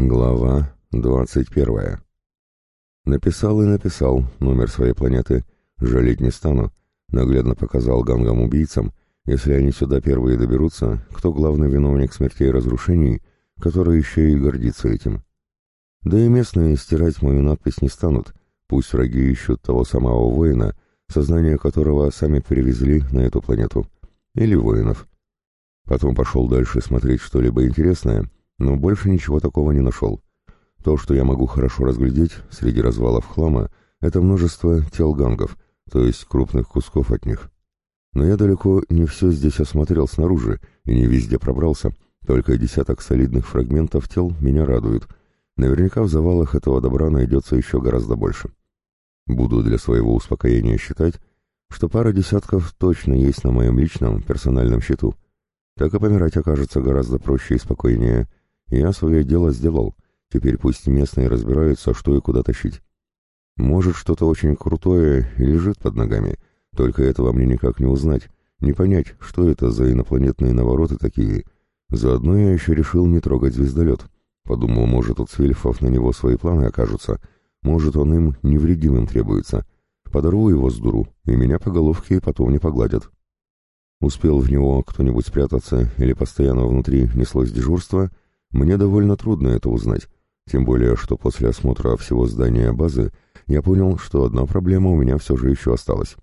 Глава двадцать первая. Написал и написал номер своей планеты. Жалеть не стану. Наглядно показал гангам-убийцам, если они сюда первые доберутся, кто главный виновник смертей и разрушений, который еще и гордится этим. Да и местные стирать мою надпись не станут, пусть враги ищут того самого воина, сознание которого сами перевезли на эту планету. Или воинов. Потом пошел дальше смотреть что-либо интересное — но больше ничего такого не нашел. То, что я могу хорошо разглядеть среди развалов хлама, это множество тел гангов, то есть крупных кусков от них. Но я далеко не все здесь осмотрел снаружи и не везде пробрался, только десяток солидных фрагментов тел меня радуют. Наверняка в завалах этого добра найдется еще гораздо больше. Буду для своего успокоения считать, что пара десятков точно есть на моем личном персональном счету. Так и помирать окажется гораздо проще и спокойнее, я свое дело сделал, теперь пусть местные разбираются, что и куда тащить. Может, что-то очень крутое лежит под ногами, только этого мне никак не узнать, не понять, что это за инопланетные навороты такие. Заодно я еще решил не трогать звездолет. Подумал, может, у Цвельфов на него свои планы окажутся, может, он им невредимым требуется. Подорву его с дуру, и меня по головке потом не погладят. Успел в него кто-нибудь спрятаться или постоянно внутри неслось дежурство — мне довольно трудно это узнать, тем более, что после осмотра всего здания базы я понял, что одна проблема у меня все же еще осталась.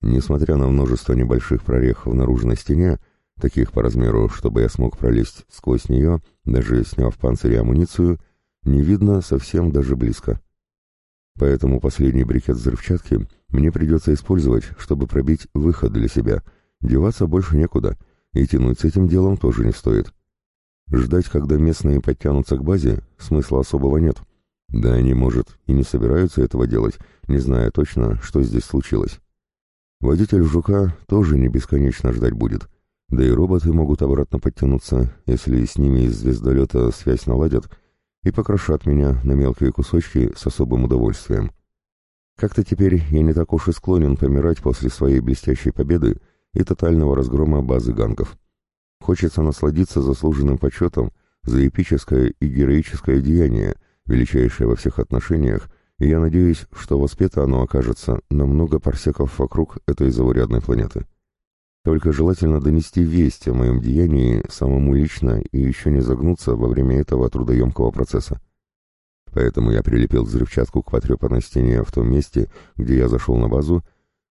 Несмотря на множество небольших прорех в наружной стене, таких по размеру, чтобы я смог пролезть сквозь нее, даже сняв панцирь и амуницию, не видно совсем даже близко. Поэтому последний брикет взрывчатки мне придется использовать, чтобы пробить выход для себя. Деваться больше некуда, и тянуть с этим делом тоже не стоит. Ждать, когда местные подтянутся к базе, смысла особого нет. Да они, может, и не собираются этого делать, не зная точно, что здесь случилось. Водитель «Жука» тоже не бесконечно ждать будет. Да и роботы могут обратно подтянуться, если с ними из звездолета связь наладят, и покрошат меня на мелкие кусочки с особым удовольствием. Как-то теперь я не так уж и склонен помирать после своей блестящей победы и тотального разгрома базы гангов. Хочется насладиться заслуженным почетом за эпическое и героическое деяние, величайшее во всех отношениях, и я надеюсь, что воспето оно окажется на много парсеков вокруг этой заурядной планеты. Только желательно донести весть о моем деянии самому лично и еще не загнуться во время этого трудоемкого процесса. Поэтому я прилепил взрывчатку к потрепанной стене в том месте, где я зашел на базу,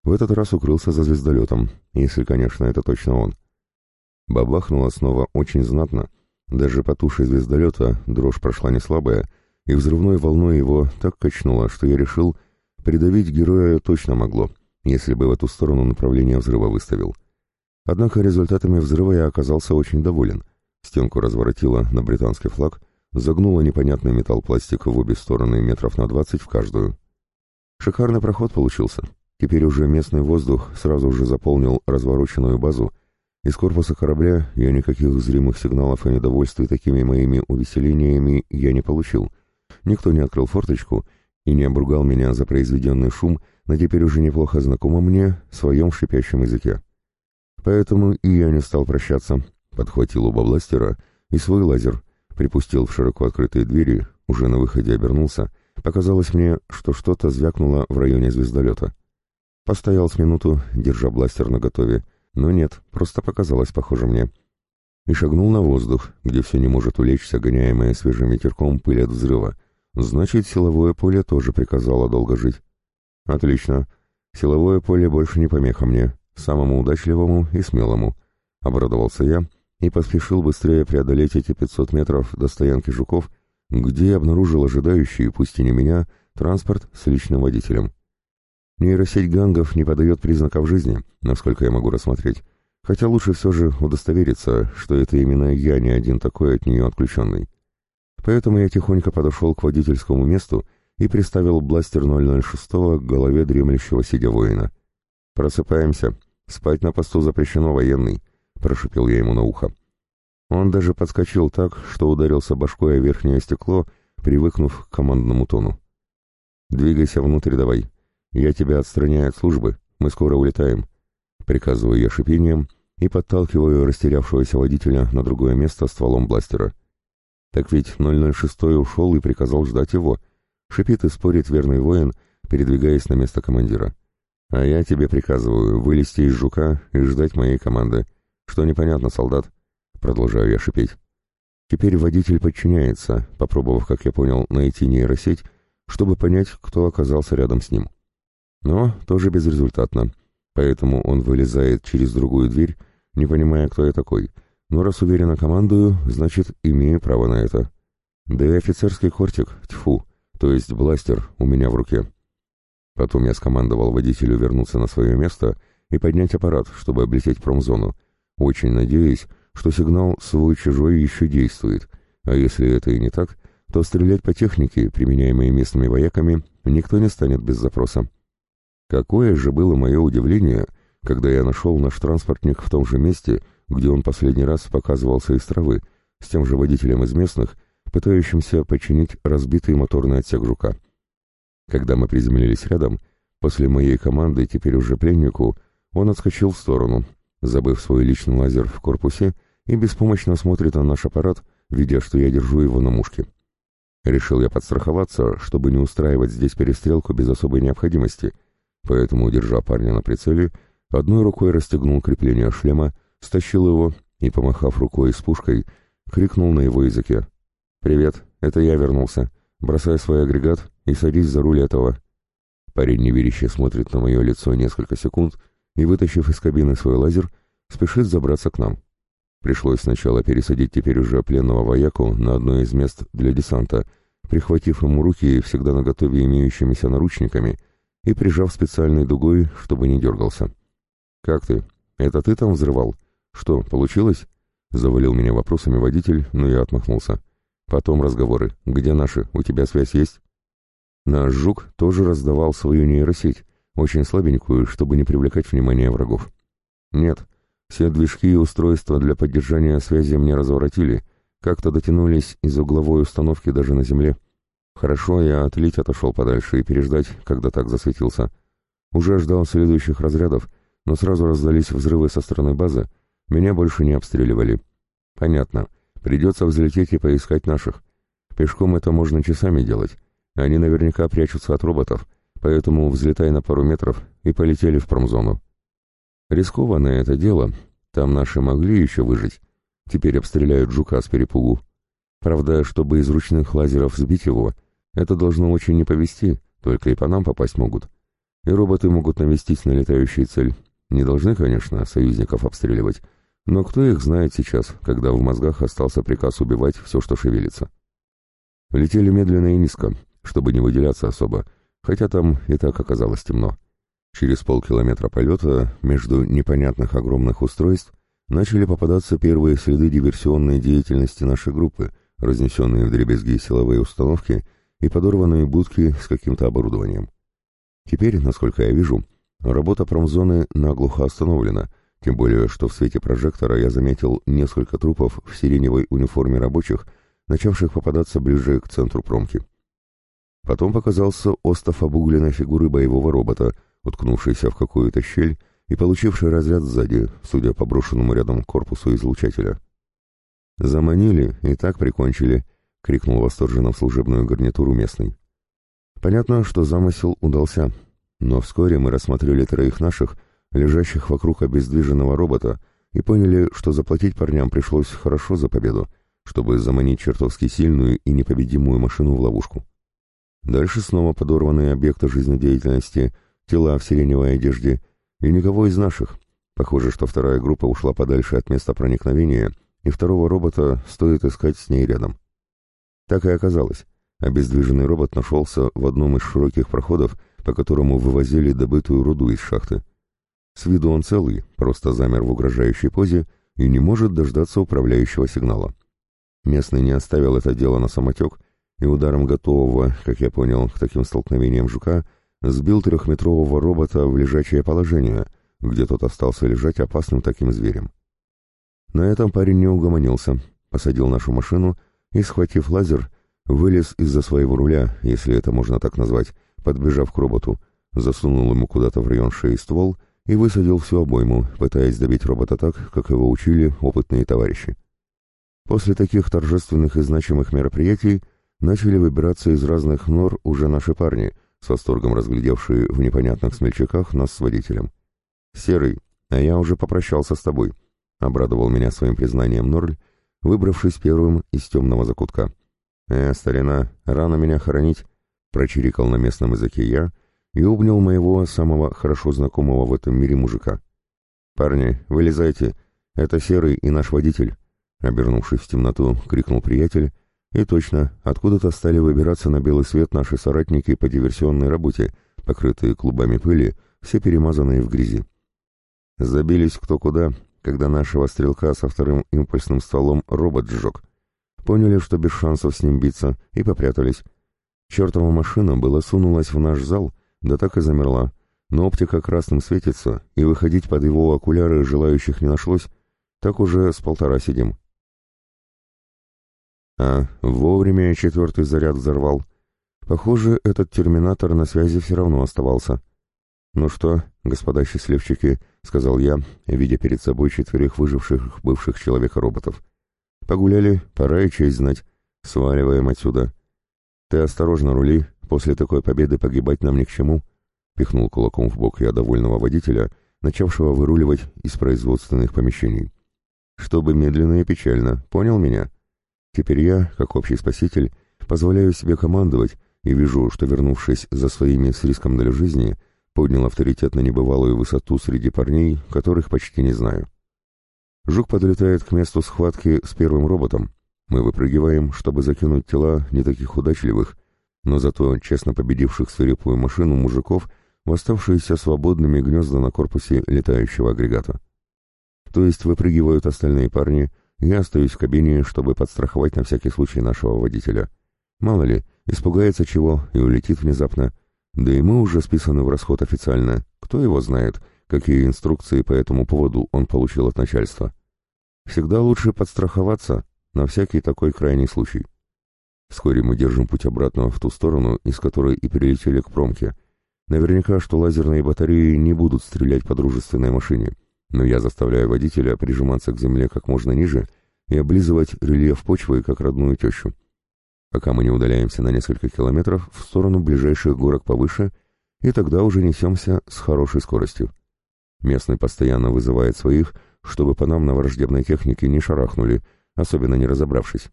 в этот раз укрылся за звездолетом, если, конечно, это точно он. Бабахнуло снова очень знатно. Даже по туше звездолета дрожь прошла не слабая, и взрывной волной его так качнуло, что я решил, придавить героя точно могло, если бы в эту сторону направление взрыва выставил. Однако результатами взрыва я оказался очень доволен. Стенку разворотило на британский флаг, загнуло непонятный металл-пластик в обе стороны метров на двадцать в каждую. Шикарный проход получился. Теперь уже местный воздух сразу же заполнил развороченную базу, из корпуса корабля я никаких зримых сигналов о недовольстве такими моими увеселениями я не получил. Никто не открыл форточку и не обругал меня за произведенный шум на теперь уже неплохо знакомом мне своем шипящем языке. Поэтому и я не стал прощаться, подхватил оба бластера и свой лазер, припустил в широко открытые двери, уже на выходе обернулся, показалось мне, что что-то звякнуло в районе звездолета. Постоял с минуту, держа бластер наготове, но нет, просто показалось похоже мне. И шагнул на воздух, где все не может улечься, гоняемое свежим ветерком пыль от взрыва. Значит, силовое поле тоже приказало долго жить. Отлично. Силовое поле больше не помеха мне, самому удачливому и смелому. Обрадовался я и поспешил быстрее преодолеть эти 500 метров до стоянки жуков, где обнаружил ожидающий, пусть и не меня, транспорт с личным водителем. Нейросеть гангов не подает признаков жизни, насколько я могу рассмотреть, хотя лучше все же удостовериться, что это именно я не один такой от нее отключенный. Поэтому я тихонько подошел к водительскому месту и приставил бластер 006 к голове дремлющего сидя воина. «Просыпаемся. Спать на посту запрещено, военный», — прошипел я ему на ухо. Он даже подскочил так, что ударился башкой о верхнее стекло, привыкнув к командному тону. «Двигайся внутрь давай», «Я тебя отстраняю от службы, мы скоро улетаем», — приказываю я шипением и подталкиваю растерявшегося водителя на другое место стволом бластера. Так ведь 006 ушел и приказал ждать его. Шипит и спорит верный воин, передвигаясь на место командира. А я тебе приказываю вылезти из жука и ждать моей команды. Что непонятно, солдат? Продолжаю я шипеть. Теперь водитель подчиняется, попробовав, как я понял, найти нейросеть, чтобы понять, кто оказался рядом с ним. Но тоже безрезультатно, поэтому он вылезает через другую дверь, не понимая, кто я такой. Но раз уверенно командую, значит, имею право на это. Да и офицерский кортик, тьфу, то есть бластер, у меня в руке. Потом я скомандовал водителю вернуться на свое место и поднять аппарат, чтобы облететь промзону, очень надеясь, что сигнал свой-чужой еще действует, а если это и не так, то стрелять по технике, применяемой местными вояками, никто не станет без запроса. Какое же было мое удивление, когда я нашел наш транспортник в том же месте, где он последний раз показывался из травы, с тем же водителем из местных, пытающимся починить разбитый моторный отсек «Жука». Когда мы приземлились рядом, после моей команды, теперь уже пленнику, он отскочил в сторону, забыв свой личный лазер в корпусе, и беспомощно смотрит на наш аппарат, видя, что я держу его на мушке. Решил я подстраховаться, чтобы не устраивать здесь перестрелку без особой необходимости, поэтому, держа парня на прицеле, одной рукой расстегнул крепление шлема, стащил его и, помахав рукой с пушкой, крикнул на его языке. «Привет, это я вернулся. Бросай свой агрегат и садись за руль этого». Парень неверяще смотрит на мое лицо несколько секунд и, вытащив из кабины свой лазер, спешит забраться к нам. Пришлось сначала пересадить теперь уже пленного вояку на одно из мест для десанта, прихватив ему руки всегда наготове имеющимися наручниками и прижав специальной дугой, чтобы не дергался. «Как ты? Это ты там взрывал? Что, получилось?» Завалил меня вопросами водитель, но я отмахнулся. «Потом разговоры. Где наши? У тебя связь есть?» Наш жук тоже раздавал свою нейросеть, очень слабенькую, чтобы не привлекать внимание врагов. «Нет, все движки и устройства для поддержания связи мне разворотили, как-то дотянулись из угловой установки даже на земле. Хорошо, я отлить отошел подальше и переждать, когда так засветился. Уже ждал следующих разрядов, но сразу раздались взрывы со стороны базы, меня больше не обстреливали. Понятно, придется взлететь и поискать наших. Пешком это можно часами делать. Они наверняка прячутся от роботов, поэтому взлетай на пару метров и полетели в промзону. Рискованное это дело, там наши могли еще выжить. Теперь обстреляют жука с перепугу. Правда, чтобы из ручных лазеров сбить его, это должно очень не повести, только и по нам попасть могут. И роботы могут навестить на летающую цель. Не должны, конечно, союзников обстреливать, но кто их знает сейчас, когда в мозгах остался приказ убивать все, что шевелится. Летели медленно и низко, чтобы не выделяться особо, хотя там и так оказалось темно. Через полкилометра полета между непонятных огромных устройств начали попадаться первые следы диверсионной деятельности нашей группы, разнесенные в дребезги силовые установки и подорванные будки с каким-то оборудованием. Теперь, насколько я вижу, работа промзоны наглухо остановлена, тем более, что в свете прожектора я заметил несколько трупов в сиреневой униформе рабочих, начавших попадаться ближе к центру промки. Потом показался остов обугленной фигуры боевого робота — уткнувшийся в какую-то щель и получивший разряд сзади, судя по брошенному рядом корпусу излучателя. «Заманили и так прикончили», — крикнул восторженно в служебную гарнитуру местный. Понятно, что замысел удался, но вскоре мы рассмотрели троих наших, лежащих вокруг обездвиженного робота, и поняли, что заплатить парням пришлось хорошо за победу, чтобы заманить чертовски сильную и непобедимую машину в ловушку. Дальше снова подорванные объекты жизнедеятельности — тела в сиреневой одежде, и никого из наших. Похоже, что вторая группа ушла подальше от места проникновения, и второго робота стоит искать с ней рядом. Так и оказалось. Обездвиженный робот нашелся в одном из широких проходов, по которому вывозили добытую руду из шахты. С виду он целый, просто замер в угрожающей позе и не может дождаться управляющего сигнала. Местный не оставил это дело на самотек, и ударом готового, как я понял, к таким столкновениям жука — сбил трехметрового робота в лежачее положение, где тот остался лежать опасным таким зверем. На этом парень не угомонился, посадил нашу машину и, схватив лазер, вылез из-за своего руля, если это можно так назвать, подбежав к роботу, засунул ему куда-то в район шеи ствол и высадил всю обойму, пытаясь добить робота так, как его учили опытные товарищи. После таких торжественных и значимых мероприятий начали выбираться из разных нор уже наши парни, с восторгом разглядевшие в непонятных смельчаках нас с водителем. «Серый, а я уже попрощался с тобой», — обрадовал меня своим признанием Норль, выбравшись первым из темного закутка. «Э, старина, рано меня хоронить», — прочирикал на местном языке я и обнял моего самого хорошо знакомого в этом мире мужика. «Парни, вылезайте, это Серый и наш водитель», — обернувшись в темноту, крикнул приятель, и точно, откуда-то стали выбираться на белый свет наши соратники по диверсионной работе, покрытые клубами пыли, все перемазанные в грязи. Забились кто куда, когда нашего стрелка со вторым импульсным стволом робот сжег. Поняли, что без шансов с ним биться, и попрятались. Чертова машина была сунулась в наш зал, да так и замерла. Но оптика красным светится, и выходить под его окуляры желающих не нашлось. Так уже с полтора сидим. А, вовремя четвертый заряд взорвал. Похоже, этот терминатор на связи все равно оставался. «Ну что, господа счастливчики», — сказал я, видя перед собой четверых выживших бывших человека-роботов. «Погуляли, пора и честь знать. Сваливаем отсюда. Ты осторожно рули, после такой победы погибать нам ни к чему», — пихнул кулаком в бок я довольного водителя, начавшего выруливать из производственных помещений. «Чтобы медленно и печально, понял меня?» Теперь я, как общий спаситель, позволяю себе командовать и вижу, что, вернувшись за своими с риском для жизни, поднял авторитет на небывалую высоту среди парней, которых почти не знаю. Жук подлетает к месту схватки с первым роботом. Мы выпрыгиваем, чтобы закинуть тела не таких удачливых, но зато честно победивших свирепую машину мужиков в оставшиеся свободными гнезда на корпусе летающего агрегата. То есть выпрыгивают остальные парни, я остаюсь в кабине, чтобы подстраховать на всякий случай нашего водителя. Мало ли, испугается чего и улетит внезапно. Да и мы уже списаны в расход официально. Кто его знает, какие инструкции по этому поводу он получил от начальства. Всегда лучше подстраховаться на всякий такой крайний случай. Вскоре мы держим путь обратно в ту сторону, из которой и прилетели к промке. Наверняка, что лазерные батареи не будут стрелять по дружественной машине но я заставляю водителя прижиматься к земле как можно ниже и облизывать рельеф почвы как родную тещу. Пока мы не удаляемся на несколько километров в сторону ближайших горок повыше, и тогда уже несемся с хорошей скоростью. Местный постоянно вызывает своих, чтобы по нам на враждебной технике не шарахнули, особенно не разобравшись.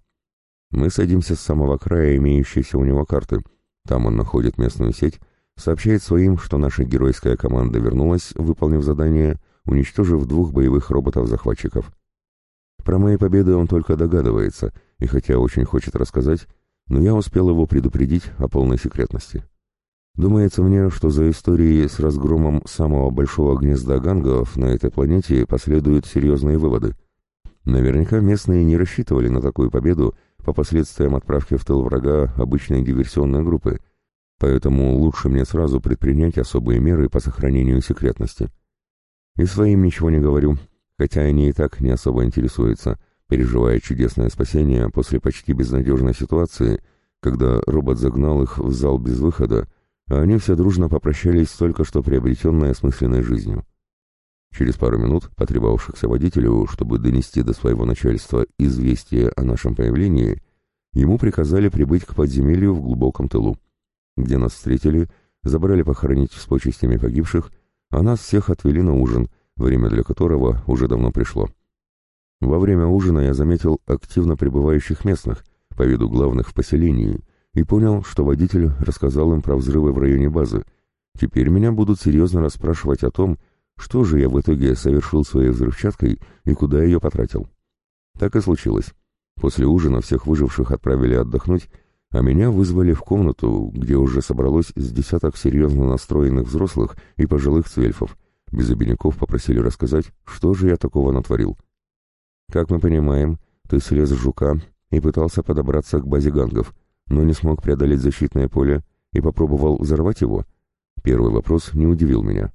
Мы садимся с самого края имеющейся у него карты. Там он находит местную сеть, сообщает своим, что наша геройская команда вернулась, выполнив задание, уничтожив двух боевых роботов-захватчиков. Про мои победы он только догадывается, и хотя очень хочет рассказать, но я успел его предупредить о полной секретности. Думается мне, что за историей с разгромом самого большого гнезда гангов на этой планете последуют серьезные выводы. Наверняка местные не рассчитывали на такую победу по последствиям отправки в тыл врага обычной диверсионной группы, поэтому лучше мне сразу предпринять особые меры по сохранению секретности. И своим ничего не говорю, хотя они и так не особо интересуются, переживая чудесное спасение после почти безнадежной ситуации, когда робот загнал их в зал без выхода, а они все дружно попрощались с только что приобретенной осмысленной жизнью. Через пару минут, потребовавшихся водителю, чтобы донести до своего начальства известие о нашем появлении, ему приказали прибыть к подземелью в глубоком тылу, где нас встретили, забрали похоронить с почестями погибших а нас всех отвели на ужин, время для которого уже давно пришло. Во время ужина я заметил активно пребывающих местных, по виду главных в поселении, и понял, что водитель рассказал им про взрывы в районе базы. Теперь меня будут серьезно расспрашивать о том, что же я в итоге совершил своей взрывчаткой и куда ее потратил. Так и случилось. После ужина всех выживших отправили отдохнуть, а меня вызвали в комнату, где уже собралось с десяток серьезно настроенных взрослых и пожилых цвельфов. Без обиняков попросили рассказать, что же я такого натворил. Как мы понимаем, ты слез с жука и пытался подобраться к базе гангов, но не смог преодолеть защитное поле и попробовал взорвать его? Первый вопрос не удивил меня.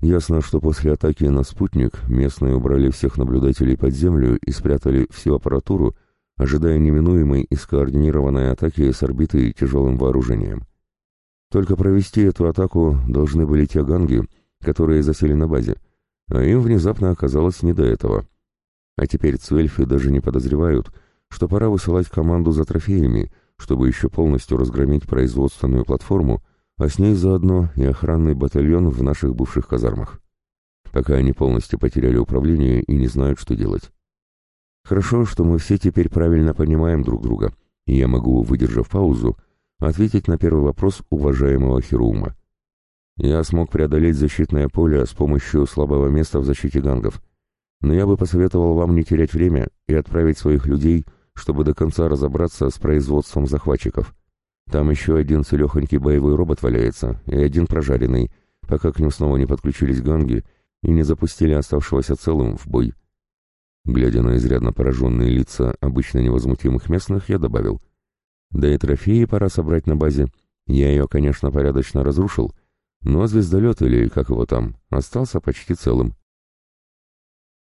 Ясно, что после атаки на спутник местные убрали всех наблюдателей под землю и спрятали всю аппаратуру, ожидая неминуемой и скоординированной атаки с орбиты тяжелым вооружением. Только провести эту атаку должны были те ганги, которые засели на базе, а им внезапно оказалось не до этого. А теперь цвельфы даже не подозревают, что пора высылать команду за трофеями, чтобы еще полностью разгромить производственную платформу, а с ней заодно и охранный батальон в наших бывших казармах. Пока они полностью потеряли управление и не знают, что делать. Хорошо, что мы все теперь правильно понимаем друг друга, и я могу, выдержав паузу, ответить на первый вопрос уважаемого Хирума. Я смог преодолеть защитное поле с помощью слабого места в защите гангов, но я бы посоветовал вам не терять время и отправить своих людей, чтобы до конца разобраться с производством захватчиков. Там еще один целехонький боевой робот валяется и один прожаренный, пока к ним снова не подключились ганги и не запустили оставшегося целым в бой. Глядя на изрядно пораженные лица обычно невозмутимых местных, я добавил. Да и трофеи пора собрать на базе. Я ее, конечно, порядочно разрушил, но звездолет, или как его там, остался почти целым.